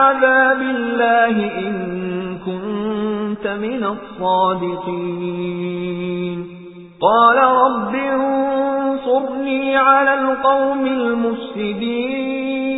بعذاب الله إن كنت من الصادقين قال رب انصرني على القوم المفسدين